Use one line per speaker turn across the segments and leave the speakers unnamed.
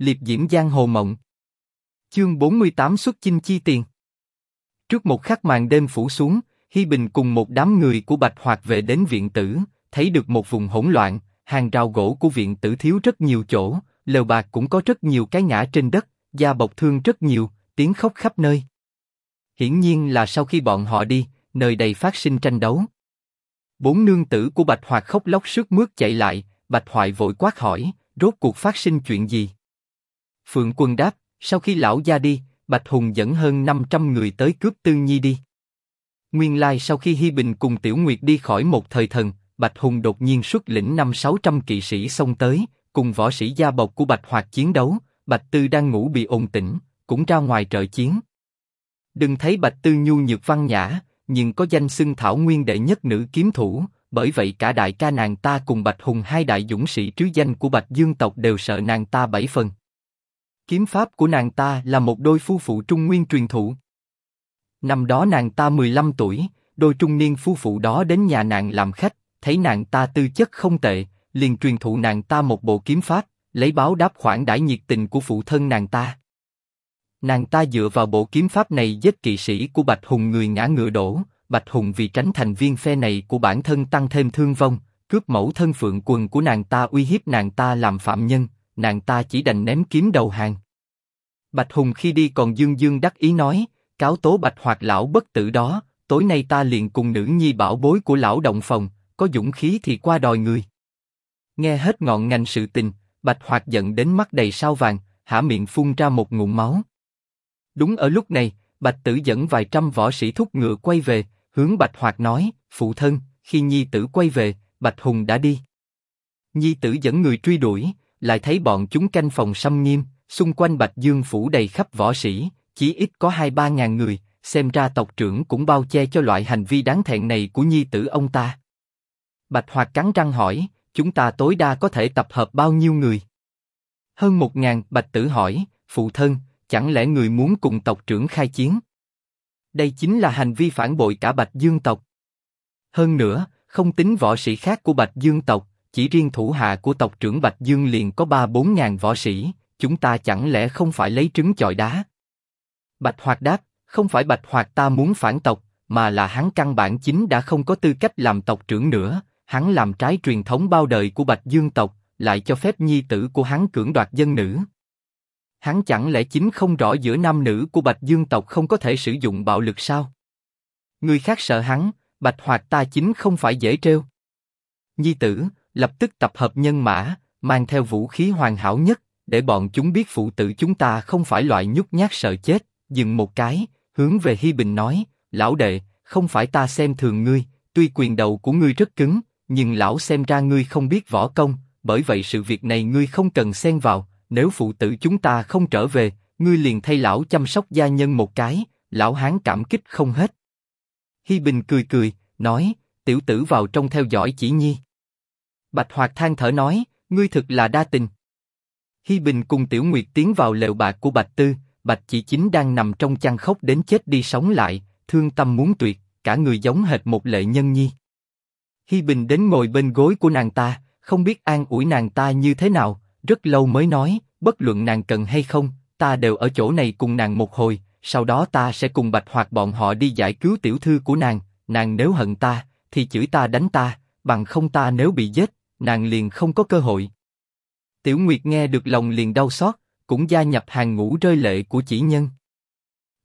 liệp diễm giang hồ mộng. Chương 48 xuất chinh chi tiền. Trước một khắc màn đêm phủ xuống, Hi Bình cùng một đám người của Bạch Hoạt về đến viện tử, thấy được một vùng hỗn loạn, hàng rào gỗ của viện tử thiếu rất nhiều chỗ, lều bạc cũng có rất nhiều cái ngã trên đất, da bọc thương rất nhiều, tiếng khóc khắp nơi. Hiển nhiên là sau khi bọn họ đi, nơi đây phát sinh tranh đấu. Bốn nương tử của Bạch Hoạt khóc lóc sướt mướt chạy lại, Bạch Hoại vội quát hỏi, rốt cuộc phát sinh chuyện gì? Phượng Quân đáp, sau khi lão gia đi, Bạch Hùng dẫn hơn 500 người tới cướp Tư Nhi đi. Nguyên lai sau khi Hi Bình cùng Tiểu Nguyệt đi khỏi một thời thần, Bạch Hùng đột nhiên xuất lĩnh năm sáu trăm kỵ sĩ xông tới, cùng võ sĩ gia bộc của Bạch Hoạt chiến đấu. Bạch Tư đang ngủ bị ồn tỉnh, cũng ra ngoài trợ chiến. Đừng thấy Bạch Tư nhu nhược văn nhã, nhưng có danh xưng thảo nguyên đệ nhất nữ kiếm thủ, bởi vậy cả đại ca nàng ta cùng Bạch Hùng hai đại dũng sĩ trứ danh của Bạch Dương tộc đều sợ nàng ta bảy phần. Kiếm pháp của nàng ta là một đôi phu phụ trung nguyên truyền thụ. Năm đó nàng ta 15 tuổi, đôi trung niên phu phụ đó đến nhà nàng làm khách, thấy nàng ta tư chất không tệ, liền truyền thụ nàng ta một bộ kiếm pháp, lấy báo đáp khoản đãi nhiệt tình của phụ thân nàng ta. Nàng ta dựa vào bộ kiếm pháp này giết kỵ sĩ của Bạch Hùng người ngã ngựa đổ, Bạch Hùng vì tránh thành viên phe này của bản thân tăng thêm thương vong, cướp mẫu thân phượng quần của nàng ta uy hiếp nàng ta làm phạm nhân, nàng ta chỉ đành ném kiếm đầu hàng. Bạch Hùng khi đi còn dương dương đắc ý nói, cáo tố Bạch Hoạt lão bất tử đó, tối nay ta liền cùng nữ nhi bảo bối của lão động phòng, có dũng khí thì qua đòi người. Nghe hết ngọn ngành sự tình, Bạch Hoạt giận đến mắt đầy sao vàng, hả miệng phun ra một ngụm máu. Đúng ở lúc này, Bạch Tử dẫn vài trăm võ sĩ thúc ngựa quay về, hướng Bạch Hoạt nói, phụ thân, khi Nhi Tử quay về, Bạch Hùng đã đi. Nhi Tử dẫn người truy đuổi, lại thấy bọn chúng canh phòng xâm nghiêm, xung quanh Bạch Dương phủ đầy khắp võ sĩ, chỉ ít có hai ba ngàn người, xem ra tộc trưởng cũng bao che cho loại hành vi đáng thẹn này của Nhi Tử ông ta. Bạch Hoạt cắn răng hỏi, chúng ta tối đa có thể tập hợp bao nhiêu người? Hơn một ngàn. Bạch Tử hỏi, phụ thân, chẳng lẽ người muốn cùng tộc trưởng khai chiến? Đây chính là hành vi phản bội cả Bạch Dương tộc. Hơn nữa, không tính võ sĩ khác của Bạch Dương tộc, chỉ riêng thủ hạ của tộc trưởng Bạch Dương liền có ba bốn ngàn võ sĩ, chúng ta chẳng lẽ không phải lấy trứng chọi đá? Bạch Hoạt đáp, không phải Bạch Hoạt ta muốn phản tộc, mà là hắn căn bản chính đã không có tư cách làm tộc trưởng nữa, hắn làm trái truyền thống bao đời của Bạch Dương tộc, lại cho phép nhi tử của hắn cưỡng đoạt dân nữ. Hắn chẳng lẽ chính không rõ giữa nam nữ của Bạch Dương tộc không có thể sử dụng bạo lực sao? Người khác sợ hắn, Bạch Hoạt ta chính không phải dễ treo Nhi tử, lập tức tập hợp nhân mã, mang theo vũ khí hoàn hảo nhất, để bọn chúng biết phụ tử chúng ta không phải loại nhút nhát sợ chết. Dừng một cái, hướng về Hi Bình nói, lão đệ, không phải ta xem thường ngươi, tuy quyền đầu của ngươi rất cứng, nhưng lão xem ra ngươi không biết võ công, bởi vậy sự việc này ngươi không cần xen vào. Nếu phụ tử chúng ta không trở về, ngươi liền thay lão chăm sóc gia nhân một cái, lão hán cảm kích không hết. Hi Bình cười cười, nói, tiểu tử vào trong theo dõi chỉ nhi. Bạch Hoạt than thở nói, ngươi thực là đa tình. Hi Bình cùng Tiểu Nguyệt tiến vào lều bạc của Bạch Tư, Bạch Chỉ Chính đang nằm trong chăn khóc đến chết đi sống lại, thương tâm muốn tuyệt, cả người giống hệt một lệ nhân nhi. Hi Bình đến ngồi bên gối của nàng ta, không biết an ủi nàng ta như thế nào, rất lâu mới nói, bất luận nàng cần hay không, ta đều ở chỗ này cùng nàng một hồi, sau đó ta sẽ cùng Bạch Hoạt bọn họ đi giải cứu tiểu thư của nàng, nàng nếu hận ta, thì chửi ta đánh ta, bằng không ta nếu bị giết, nàng liền không có cơ hội. Tiểu Nguyệt nghe được lòng liền đau xót, cũng gia nhập hàng ngũ rơi lệ của chỉ nhân.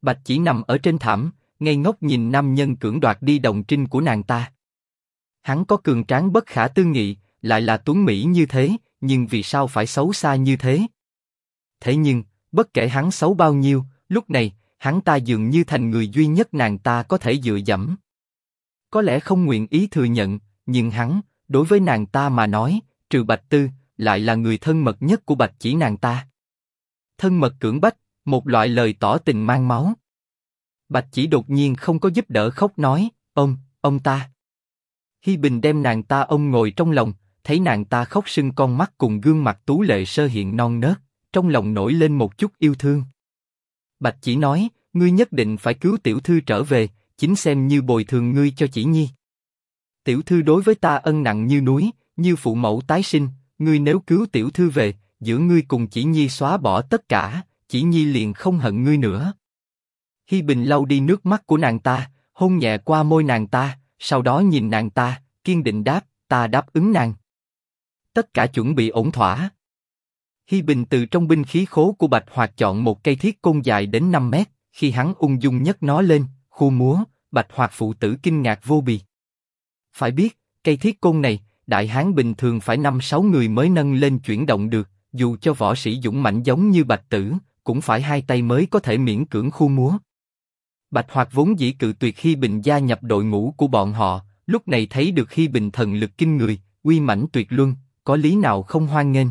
Bạch chỉ nằm ở trên thảm, ngây ngốc nhìn nam nhân cưỡng đoạt đi đồng trinh của nàng ta. Hắn có cường tráng bất khả tư nghị, lại là tuấn mỹ như thế, nhưng vì sao phải xấu xa như thế? Thế nhưng, bất kể hắn xấu bao nhiêu, lúc này, hắn ta dường như thành người duy nhất nàng ta có thể dựa dẫm. Có lẽ không nguyện ý thừa nhận, nhưng hắn, đối với nàng ta mà nói, trừ Bạch Tư, lại là người thân mật nhất của Bạch chỉ nàng ta. Thân mật cưỡng bách, một loại lời tỏ tình mang máu. Bạch chỉ đột nhiên không có giúp đỡ khóc nói, ông, ông ta. Hi Bình đem nàng ta ông ngồi trong lòng, thấy nàng ta khóc sưng con mắt cùng gương mặt tú lệ sơ hiện non nớt, trong lòng nổi lên một chút yêu thương. Bạch chỉ nói, ngươi nhất định phải cứu tiểu thư trở về, chính xem như bồi thường ngươi cho chỉ nhi. Tiểu thư đối với ta ân nặng như núi, như phụ mẫu tái sinh, ngươi nếu cứu tiểu thư về, giữa ngươi cùng chỉ nhi xóa bỏ tất cả, chỉ nhi liền không hận ngươi nữa. Hi Bình lau đi nước mắt của nàng ta, hôn nhẹ qua môi nàng ta, sau đó nhìn nàng ta, kiên định đáp, ta đáp ứng nàng. Tất cả chuẩn bị ổn thỏa. Hi Bình từ trong binh khí khố của Bạch Hoạt chọn một cây thiết côn dài đến 5 mét, khi hắn ung dung nhấc nó lên, khu múa, Bạch Hoạt phụ tử kinh ngạc vô bì. Phải biết, cây thiết côn này, đại hán bình thường phải năm sáu người mới nâng lên chuyển động được, dù cho võ sĩ dũng mạnh giống như Bạch Tử, cũng phải hai tay mới có thể miễn cưỡng khu múa. Bạch Hoạt vốn dĩ cự tuyệt khi Bình gia nhập đội ngũ của bọn họ, lúc này thấy được khi Bình thần lực kinh người, uy mãnh tuyệt luân, có lý nào không hoan nghênh.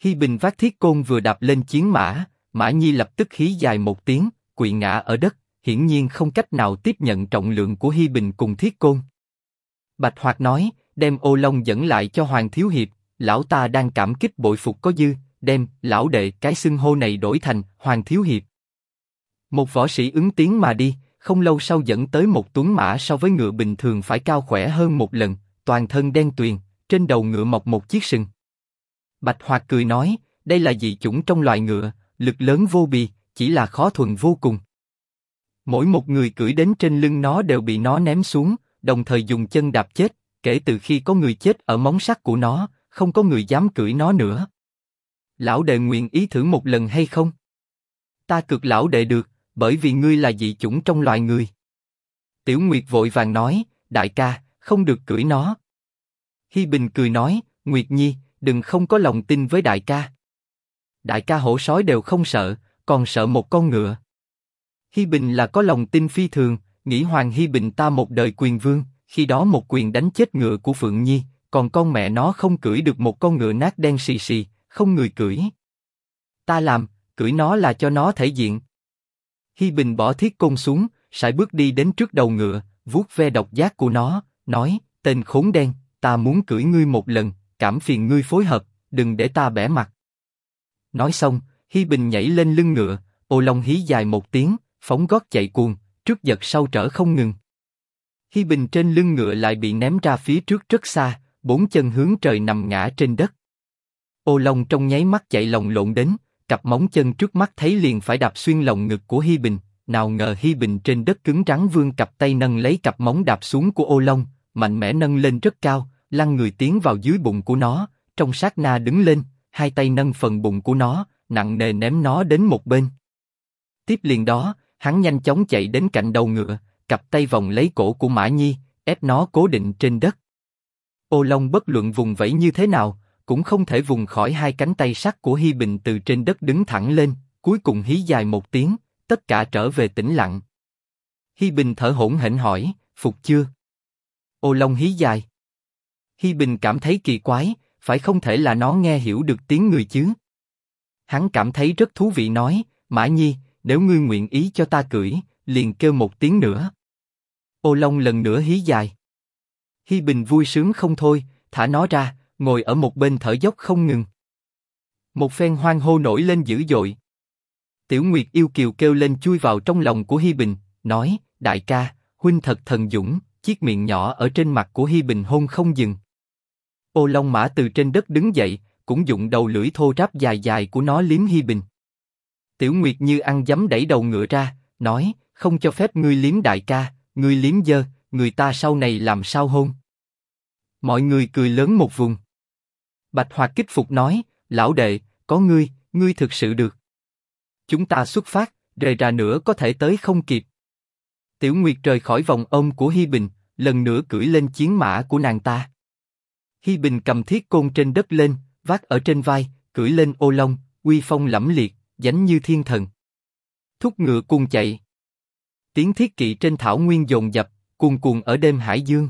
Hi Bình vác thiết côn vừa đạp lên chiến mã, Mã Nhi lập tức khí dài một tiếng, quỵ ngã ở đất, hiển nhiên không cách nào tiếp nhận trọng lượng của Hi Bình cùng thiết côn. Bạch Hoạt nói, đem ô long dẫn lại cho Hoàng Thiếu Hiệp, lão ta đang cảm kích bội phục có dư, đem lão đệ cái xưng hô này đổi thành Hoàng Thiếu Hiệp. Một võ sĩ ứng tiếng mà đi, không lâu sau dẫn tới một tuấn mã so với ngựa bình thường phải cao khỏe hơn một lần, toàn thân đen tuyền, trên đầu ngựa mọc một chiếc sừng. Bạch Hoạt cười nói, đây là dị chủng trong loài ngựa, lực lớn vô bì, chỉ là khó thuần vô cùng. Mỗi một người cưỡi đến trên lưng nó đều bị nó ném xuống, đồng thời dùng chân đạp chết. Kể từ khi có người chết ở móng sắt của nó, không có người dám cưỡi nó nữa. Lão đệ nguyện ý thử một lần hay không? Ta cực lão đệ được, bởi vì ngươi là dị chủng trong loài người. Tiểu Nguyệt vội vàng nói, đại ca, không được cưỡi nó. Hi Bình cười nói, Nguyệt Nhi, đừng không có lòng tin với đại ca. Đại ca hổ sói đều không sợ, còn sợ một con ngựa. Hi Bình là có lòng tin phi thường, nghĩ Hoàng hy Bình ta một đời quyền vương, khi đó một quyền đánh chết ngựa của Phượng Nhi, còn con mẹ nó không cưỡi được một con ngựa nát đen xì xì, không người cưỡi. Ta làm, cưỡi nó là cho nó thể diện. hy Bình bỏ thiết côn xuống, sải bước đi đến trước đầu ngựa, vuốt ve độc giác của nó, nói, tên khốn đen, ta muốn cưỡi ngươi một lần, cảm phiền ngươi phối hợp, đừng để ta bẻ mặt. Nói xong, Hi Bình nhảy lên lưng ngựa, ô long hí dài một tiếng, phóng gót chạy cuồng, trước giật sau trở không ngừng. Hi Bình trên lưng ngựa lại bị ném ra phía trước rất xa, bốn chân hướng trời nằm ngã trên đất. Ô Long trong nháy mắt chạy lồng lộn đến, cặp móng chân trước mắt thấy liền phải đạp xuyên lồng ngực của Hi Bình. Nào ngờ Hi Bình trên đất cứng rắn vươn cặp tay nâng lấy cặp móng đạp xuống của Ô Long, mạnh mẽ nâng lên rất cao, lăn người tiến vào dưới bụng của nó. Trong sát na đứng lên, hai tay nâng phần bụng của nó, nặng nề ném nó đến một bên. Tiếp liền đó, hắn nhanh chóng chạy đến cạnh đầu ngựa, cặp tay vòng lấy cổ của Mã Nhi, ép nó cố định trên đất. Ô Long bất luận vùng vẫy như thế nào, cũng không thể vùng khỏi hai cánh tay sắt của Hi Bình từ trên đất đứng thẳng lên, cuối cùng hí dài một tiếng, tất cả trở về tĩnh lặng. Hi Bình thở hổn hển hỏi, phục chưa? Ô Long hí dài. Hi Bình cảm thấy kỳ quái, phải không thể là nó nghe hiểu được tiếng người chứ? Hắn cảm thấy rất thú vị nói, Mã Nhi, nếu ngươi nguyện ý cho ta cưỡi, liền kêu một tiếng nữa. Ô Long lần nữa hí dài. Hi Bình vui sướng không thôi, thả nó ra, ngồi ở một bên thở dốc không ngừng. Một phen hoang hô nổi lên dữ dội. Tiểu Nguyệt yêu kiều kêu lên chui vào trong lòng của Hi Bình, nói: Đại ca, huynh thật thần dũng. Chiếc miệng nhỏ ở trên mặt của Hi Bình hôn không dừng. Ô Long Mã từ trên đất đứng dậy, cũng dụng đầu lưỡi thô ráp dài dài của nó liếm Hi Bình. Tiểu Nguyệt như ăn dấm đẩy đầu ngựa ra, nói: không cho phép ngươi liếm đại ca, ngươi liếm dơ, người ta sau này làm sao hôn? Mọi người cười lớn một vùng. Bạch Hoạt kích phục nói, lão đệ, có ngươi, ngươi thực sự được. Chúng ta xuất phát, rời ra nữa có thể tới không kịp. Tiểu Nguyệt rời khỏi vòng ôm của Hi Bình, lần nữa cưỡi lên chiến mã của nàng ta. Hi Bình cầm thiết côn trên đất lên, vác ở trên vai, cưỡi lên ô long, uy phong lẫm liệt, dánh như thiên thần. Thúc ngựa cùng chạy. Tiếng thiết kỵ trên thảo nguyên dồn dập, cuồn cuộn ở đêm hải dương.